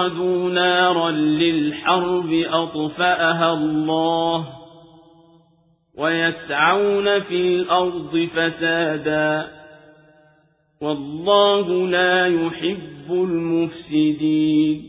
أوقدوا نارا للحرب أطفأها الله ويسعون في الأرض فسادا والله لا يحب المفسدين